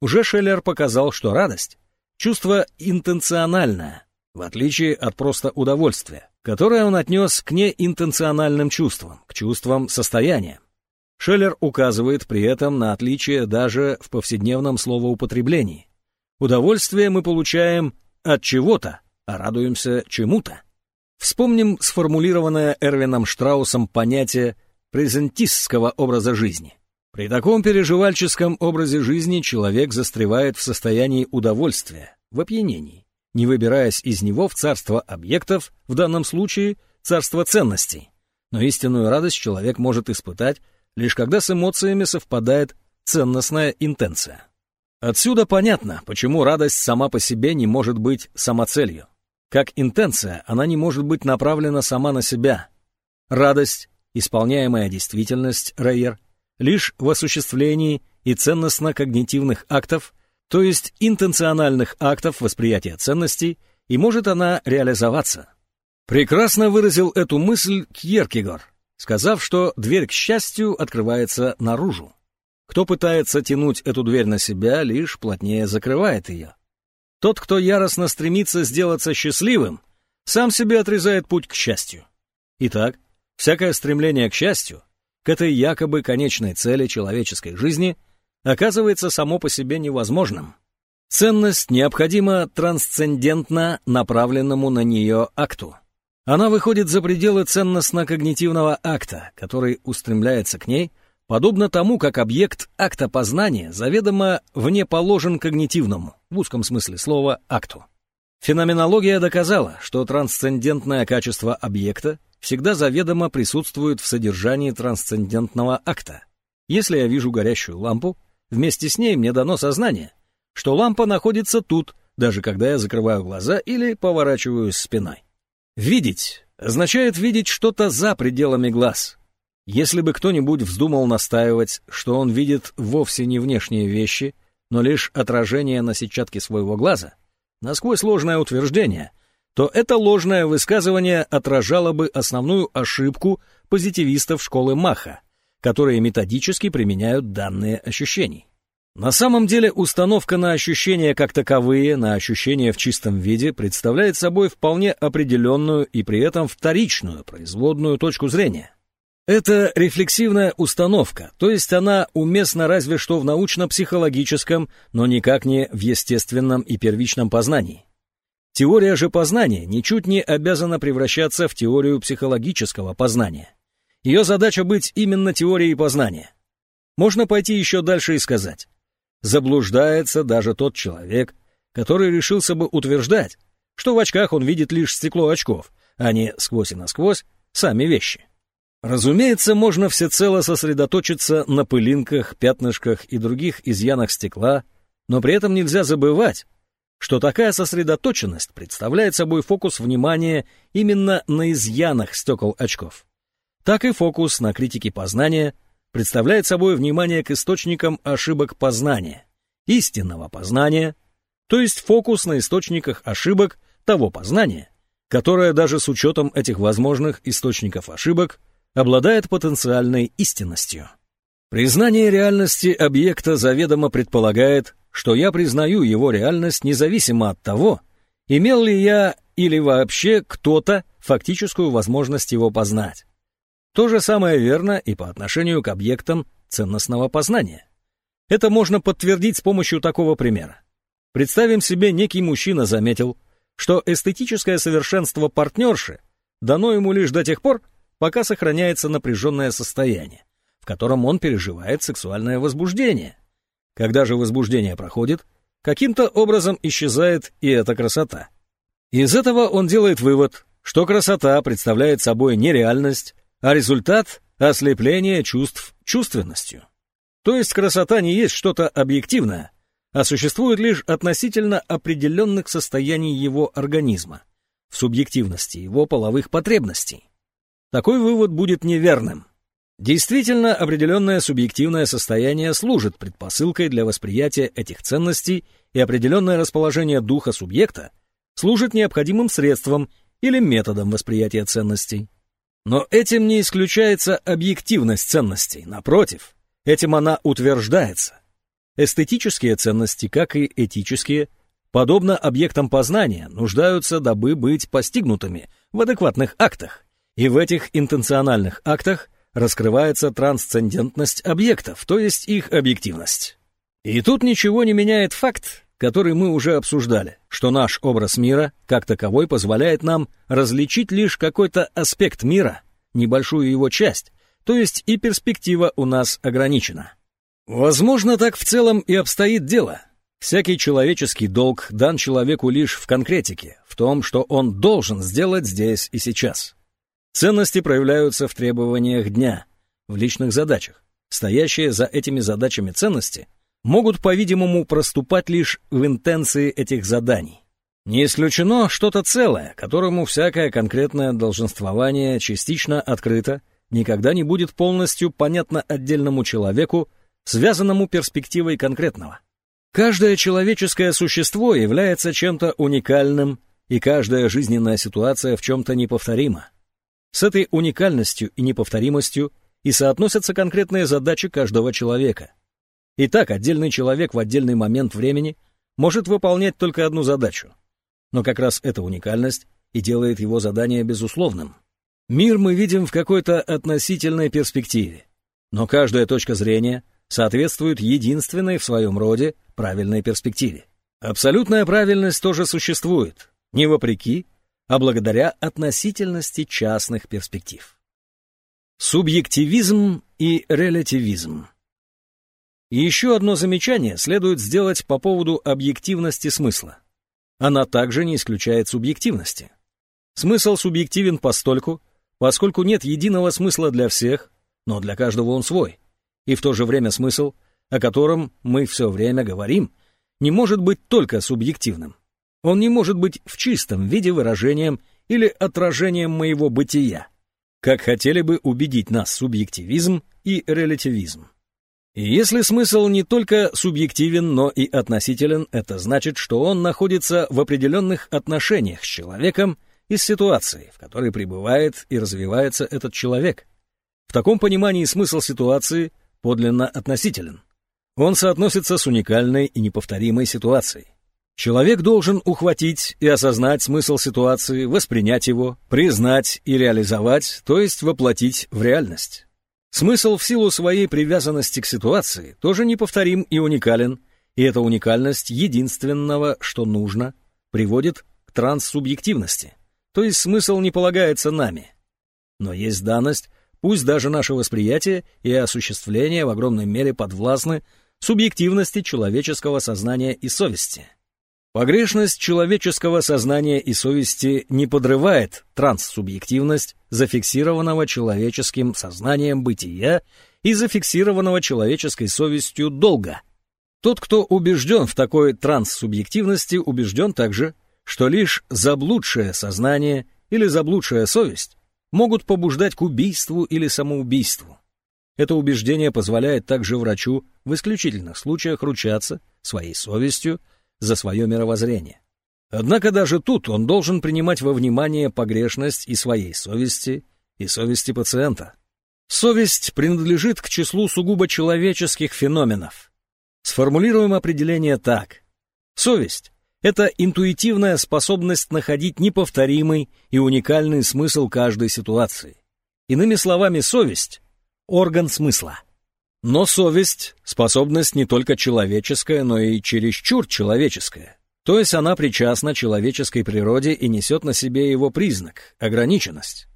Уже Шеллер показал, что радость — чувство интенциональное, в отличие от просто удовольствия, которое он отнес к неинтенциональным чувствам, к чувствам состояния. Шеллер указывает при этом на отличие даже в повседневном словоупотреблении. Удовольствие мы получаем от чего-то, а радуемся чему-то. Вспомним сформулированное Эрвином Штраусом понятие презентистского образа жизни. При таком переживальческом образе жизни человек застревает в состоянии удовольствия, в опьянении, не выбираясь из него в царство объектов, в данном случае царство ценностей. Но истинную радость человек может испытать, лишь когда с эмоциями совпадает ценностная интенция. Отсюда понятно, почему радость сама по себе не может быть самоцелью. Как интенция, она не может быть направлена сама на себя. Радость, исполняемая действительность, Рейер, лишь в осуществлении и ценностно-когнитивных актов, то есть интенциональных актов восприятия ценностей, и может она реализоваться. Прекрасно выразил эту мысль Кьеркегор, сказав, что дверь к счастью открывается наружу. Кто пытается тянуть эту дверь на себя, лишь плотнее закрывает ее. Тот, кто яростно стремится сделаться счастливым, сам себе отрезает путь к счастью. Итак, всякое стремление к счастью, к этой якобы конечной цели человеческой жизни, оказывается само по себе невозможным. Ценность необходима трансцендентно направленному на нее акту. Она выходит за пределы ценностно-когнитивного акта, который устремляется к ней – подобно тому, как объект акта познания заведомо вне положен когнитивному, в узком смысле слова, акту. Феноменология доказала, что трансцендентное качество объекта всегда заведомо присутствует в содержании трансцендентного акта. Если я вижу горящую лампу, вместе с ней мне дано сознание, что лампа находится тут, даже когда я закрываю глаза или поворачиваюсь спиной. Видеть означает видеть что-то за пределами глаз, если бы кто-нибудь вздумал настаивать, что он видит вовсе не внешние вещи, но лишь отражение на сетчатке своего глаза, насквозь ложное утверждение, то это ложное высказывание отражало бы основную ошибку позитивистов школы Маха, которые методически применяют данные ощущений. На самом деле установка на ощущения как таковые, на ощущения в чистом виде, представляет собой вполне определенную и при этом вторичную производную точку зрения. Это рефлексивная установка, то есть она уместна разве что в научно-психологическом, но никак не в естественном и первичном познании. Теория же познания ничуть не обязана превращаться в теорию психологического познания. Ее задача быть именно теорией познания. Можно пойти еще дальше и сказать. Заблуждается даже тот человек, который решился бы утверждать, что в очках он видит лишь стекло очков, а не сквозь и насквозь сами вещи. Разумеется, можно всецело сосредоточиться на пылинках, пятнышках и других изъянах стекла, но при этом нельзя забывать, что такая сосредоточенность представляет собой фокус внимания именно на изъянах стекол очков. Так и фокус на критике познания представляет собой внимание к источникам ошибок познания, истинного познания, то есть фокус на источниках ошибок того познания, которое даже с учетом этих возможных источников ошибок обладает потенциальной истинностью. Признание реальности объекта заведомо предполагает, что я признаю его реальность независимо от того, имел ли я или вообще кто-то фактическую возможность его познать. То же самое верно и по отношению к объектам ценностного познания. Это можно подтвердить с помощью такого примера. Представим себе, некий мужчина заметил, что эстетическое совершенство партнерши дано ему лишь до тех пор, пока сохраняется напряженное состояние, в котором он переживает сексуальное возбуждение. Когда же возбуждение проходит, каким-то образом исчезает и эта красота. Из этого он делает вывод, что красота представляет собой не реальность, а результат ослепление чувств чувственностью. То есть красота не есть что-то объективное, а существует лишь относительно определенных состояний его организма, в субъективности его половых потребностей. Такой вывод будет неверным. Действительно, определенное субъективное состояние служит предпосылкой для восприятия этих ценностей, и определенное расположение духа субъекта служит необходимым средством или методом восприятия ценностей. Но этим не исключается объективность ценностей, напротив, этим она утверждается. Эстетические ценности, как и этические, подобно объектам познания, нуждаются, дабы быть постигнутыми в адекватных актах, и в этих интенциональных актах раскрывается трансцендентность объектов, то есть их объективность. И тут ничего не меняет факт, который мы уже обсуждали, что наш образ мира, как таковой, позволяет нам различить лишь какой-то аспект мира, небольшую его часть, то есть и перспектива у нас ограничена. Возможно, так в целом и обстоит дело. Всякий человеческий долг дан человеку лишь в конкретике, в том, что он должен сделать здесь и сейчас. Ценности проявляются в требованиях дня, в личных задачах. Стоящие за этими задачами ценности могут, по-видимому, проступать лишь в интенции этих заданий. Не исключено что-то целое, которому всякое конкретное долженствование частично открыто, никогда не будет полностью понятно отдельному человеку, связанному перспективой конкретного. Каждое человеческое существо является чем-то уникальным, и каждая жизненная ситуация в чем-то неповторима. С этой уникальностью и неповторимостью и соотносятся конкретные задачи каждого человека. Итак, отдельный человек в отдельный момент времени может выполнять только одну задачу. Но как раз эта уникальность и делает его задание безусловным. Мир мы видим в какой-то относительной перспективе, но каждая точка зрения соответствует единственной в своем роде правильной перспективе. Абсолютная правильность тоже существует, не вопреки, а благодаря относительности частных перспектив. Субъективизм и релятивизм еще одно замечание следует сделать по поводу объективности смысла. Она также не исключает субъективности. Смысл субъективен постольку, поскольку нет единого смысла для всех, но для каждого он свой. И в то же время смысл, о котором мы все время говорим, не может быть только субъективным. Он не может быть в чистом виде выражением или отражением моего бытия, как хотели бы убедить нас субъективизм и релятивизм. И если смысл не только субъективен, но и относителен, это значит, что он находится в определенных отношениях с человеком и с ситуацией, в которой пребывает и развивается этот человек. В таком понимании смысл ситуации подлинно относителен. Он соотносится с уникальной и неповторимой ситуацией. Человек должен ухватить и осознать смысл ситуации, воспринять его, признать и реализовать, то есть воплотить в реальность. Смысл в силу своей привязанности к ситуации тоже неповторим и уникален, и эта уникальность единственного, что нужно, приводит к транссубъективности, то есть смысл не полагается нами. Но есть данность, пусть даже наше восприятие и осуществление в огромной мере подвластны субъективности человеческого сознания и совести. Погрешность человеческого сознания и совести не подрывает транссубъективность зафиксированного человеческим сознанием бытия и зафиксированного человеческой совестью долга. Тот, кто убежден в такой транссубъективности, убежден также, что лишь заблудшее сознание или заблудшая совесть могут побуждать к убийству или самоубийству. Это убеждение позволяет также врачу в исключительных случаях ручаться своей совестью за свое мировоззрение. Однако даже тут он должен принимать во внимание погрешность и своей совести, и совести пациента. Совесть принадлежит к числу сугубо человеческих феноменов. Сформулируем определение так. Совесть — это интуитивная способность находить неповторимый и уникальный смысл каждой ситуации. Иными словами, совесть — орган смысла. Но совесть — способность не только человеческая, но и чересчур человеческая. То есть она причастна человеческой природе и несет на себе его признак — ограниченность.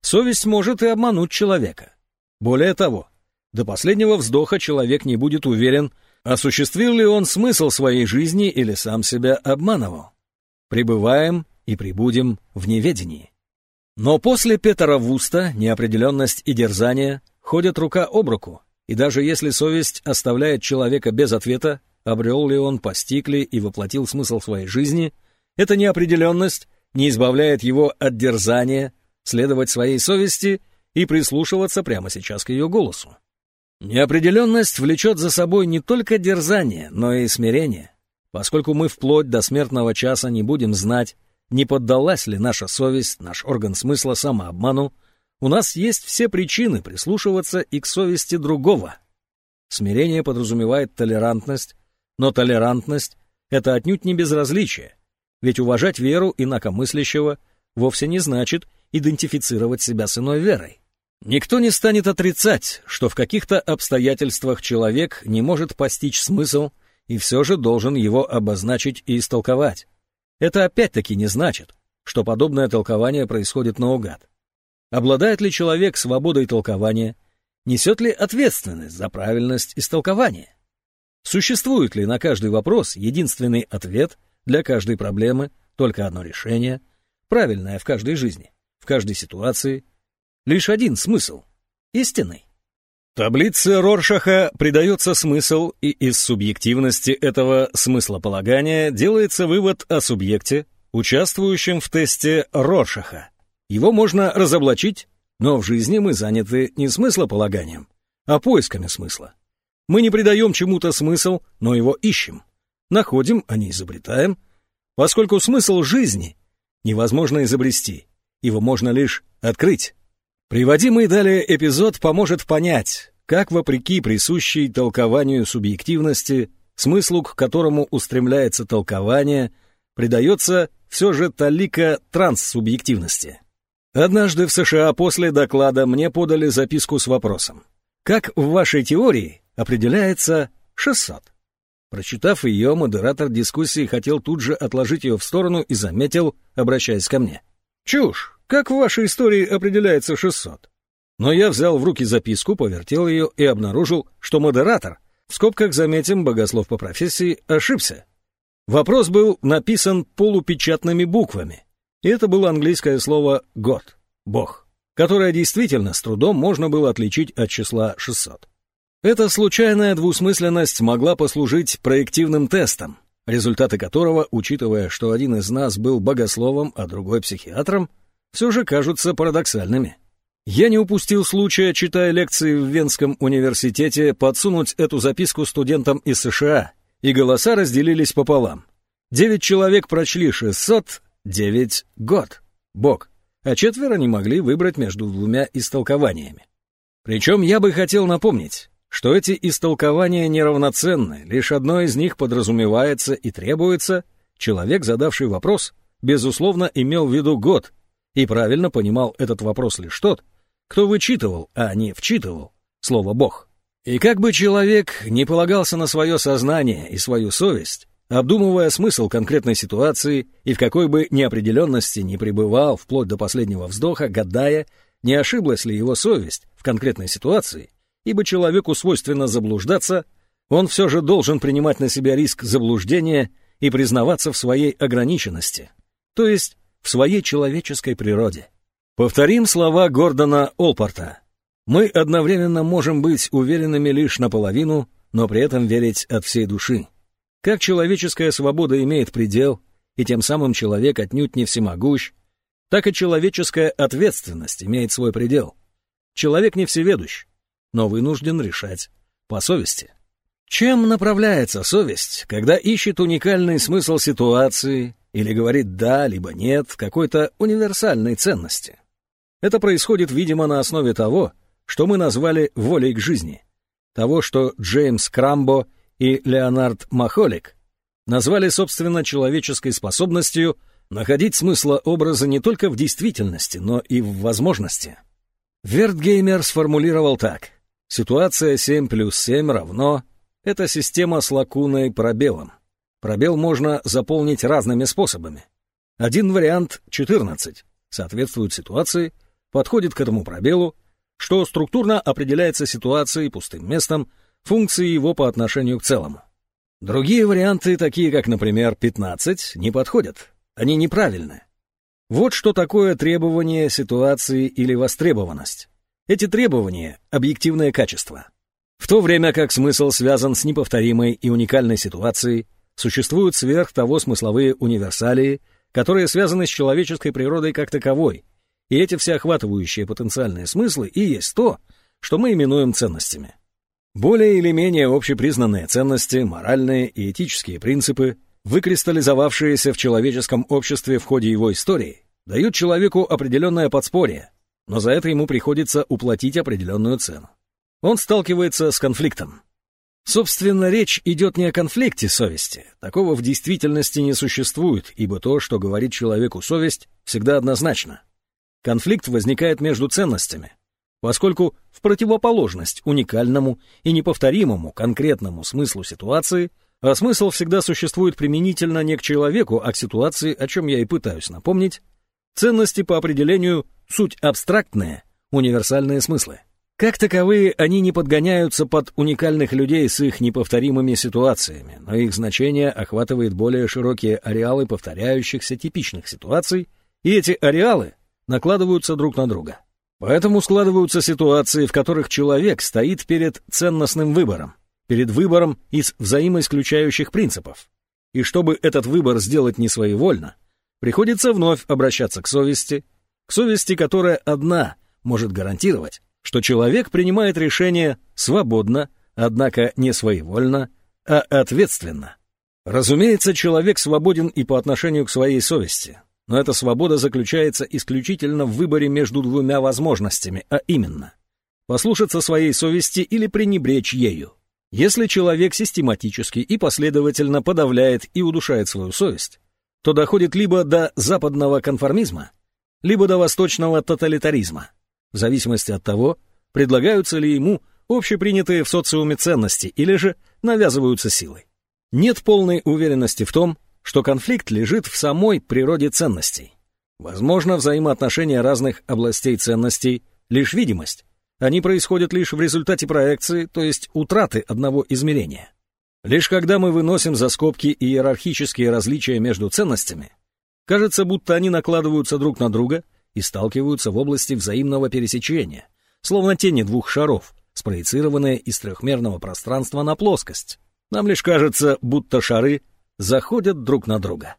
Совесть может и обмануть человека. Более того, до последнего вздоха человек не будет уверен, осуществил ли он смысл своей жизни или сам себя обманывал. Пребываем и пребудем в неведении. Но после Петера Вуста неопределенность и дерзание ходят рука об руку, и даже если совесть оставляет человека без ответа, обрел ли он, постиг ли и воплотил смысл своей жизни, эта неопределенность не избавляет его от дерзания, следовать своей совести и прислушиваться прямо сейчас к ее голосу. Неопределенность влечет за собой не только дерзание, но и смирение, поскольку мы вплоть до смертного часа не будем знать, не поддалась ли наша совесть, наш орган смысла самообману, у нас есть все причины прислушиваться и к совести другого. Смирение подразумевает толерантность, но толерантность — это отнюдь не безразличие, ведь уважать веру инакомыслящего вовсе не значит идентифицировать себя с иной верой. Никто не станет отрицать, что в каких-то обстоятельствах человек не может постичь смысл и все же должен его обозначить и истолковать. Это опять-таки не значит, что подобное толкование происходит наугад. Обладает ли человек свободой толкования, несет ли ответственность за правильность истолкования? Существует ли на каждый вопрос единственный ответ для каждой проблемы, только одно решение, правильное в каждой жизни, в каждой ситуации, лишь один смысл — истинный? Таблице Роршаха придается смысл, и из субъективности этого смыслополагания делается вывод о субъекте, участвующем в тесте Роршаха. Его можно разоблачить, но в жизни мы заняты не смыслополаганием, а поисками смысла. Мы не придаем чему-то смысл, но его ищем. Находим, а не изобретаем. Поскольку смысл жизни невозможно изобрести, его можно лишь открыть. Приводимый далее эпизод поможет понять, как вопреки присущей толкованию субъективности, смыслу, к которому устремляется толкование, придается все же талика транссубъективности. Однажды в США после доклада мне подали записку с вопросом. Как в вашей теории определяется 600? Прочитав ее, модератор дискуссии хотел тут же отложить ее в сторону и заметил, обращаясь ко мне. Чушь! Как в вашей истории определяется 600? Но я взял в руки записку, повертел ее и обнаружил, что модератор, в скобках заметим, богослов по профессии, ошибся. Вопрос был написан полупечатными буквами, и это было английское слово «God» — «Бог», которое действительно с трудом можно было отличить от числа 600. Эта случайная двусмысленность могла послужить проективным тестом, результаты которого, учитывая, что один из нас был богословом, а другой психиатром, все же кажутся парадоксальными. Я не упустил случая, читая лекции в Венском университете, подсунуть эту записку студентам из США, и голоса разделились пополам. Девять человек прочли 600, девять — год, бог, а четверо не могли выбрать между двумя истолкованиями. Причем я бы хотел напомнить, что эти истолкования неравноценны, лишь одно из них подразумевается и требуется, человек, задавший вопрос, безусловно, имел в виду год, и правильно понимал этот вопрос лишь тот, кто вычитывал, а не вчитывал слово «Бог». И как бы человек не полагался на свое сознание и свою совесть, обдумывая смысл конкретной ситуации и в какой бы неопределенности не пребывал вплоть до последнего вздоха, гадая, не ошиблась ли его совесть в конкретной ситуации, ибо человеку свойственно заблуждаться, он все же должен принимать на себя риск заблуждения и признаваться в своей ограниченности, то есть в своей человеческой природе. Повторим слова Гордона Олпорта. Мы одновременно можем быть уверенными лишь наполовину, но при этом верить от всей души. Как человеческая свобода имеет предел, и тем самым человек отнюдь не всемогущ, так и человеческая ответственность имеет свой предел. Человек не всеведущ, но вынужден решать по совести. Чем направляется совесть, когда ищет уникальный смысл ситуации, или говорит «да», либо «нет» какой-то универсальной ценности. Это происходит, видимо, на основе того, что мы назвали волей к жизни, того, что Джеймс Крамбо и Леонард Махолик назвали, собственно, человеческой способностью находить смысла образа не только в действительности, но и в возможности. Вертгеймер сформулировал так. Ситуация 7 плюс 7 равно — это система с лакуной пробелом. Пробел можно заполнить разными способами. Один вариант — 14, соответствует ситуации, подходит к этому пробелу, что структурно определяется ситуацией, пустым местом, функцией его по отношению к целому. Другие варианты, такие как, например, 15, не подходят. Они неправильны. Вот что такое требование ситуации или востребованность. Эти требования – объективное качество. В то время как смысл связан с неповторимой и уникальной ситуацией, существуют сверх того смысловые универсалии, которые связаны с человеческой природой как таковой, и эти всеохватывающие потенциальные смыслы и есть то, что мы именуем ценностями. Более или менее общепризнанные ценности, моральные и этические принципы, выкристаллизовавшиеся в человеческом обществе в ходе его истории, дают человеку определенное подспорье, но за это ему приходится уплатить определенную цену. Он сталкивается с конфликтом. Собственно, речь идет не о конфликте совести. Такого в действительности не существует, ибо то, что говорит человеку совесть, всегда однозначно. Конфликт возникает между ценностями, поскольку в противоположность уникальному и неповторимому конкретному смыслу ситуации, а смысл всегда существует применительно не к человеку, а к ситуации, о чем я и пытаюсь напомнить, ценности по определению суть абстрактные, универсальные смыслы. Как таковые, они не подгоняются под уникальных людей с их неповторимыми ситуациями, но их значение охватывает более широкие ареалы повторяющихся типичных ситуаций, и эти ареалы накладываются друг на друга. Поэтому складываются ситуации, в которых человек стоит перед ценностным выбором, перед выбором из взаимоисключающих принципов. И чтобы этот выбор сделать не своевольно, приходится вновь обращаться к совести, к совести, которая одна может гарантировать, что человек принимает решение свободно, однако не своевольно, а ответственно. Разумеется, человек свободен и по отношению к своей совести, но эта свобода заключается исключительно в выборе между двумя возможностями, а именно послушаться своей совести или пренебречь ею. Если человек систематически и последовательно подавляет и удушает свою совесть, то доходит либо до западного конформизма, либо до восточного тоталитаризма, в зависимости от того, предлагаются ли ему общепринятые в социуме ценности или же навязываются силой. Нет полной уверенности в том, что конфликт лежит в самой природе ценностей. Возможно, взаимоотношения разных областей ценностей — лишь видимость. Они происходят лишь в результате проекции, то есть утраты одного измерения. Лишь когда мы выносим за скобки иерархические различия между ценностями, кажется, будто они накладываются друг на друга и сталкиваются в области взаимного пересечения, словно тени двух шаров, спроецированные из трехмерного пространства на плоскость. Нам лишь кажется, будто шары заходят друг на друга.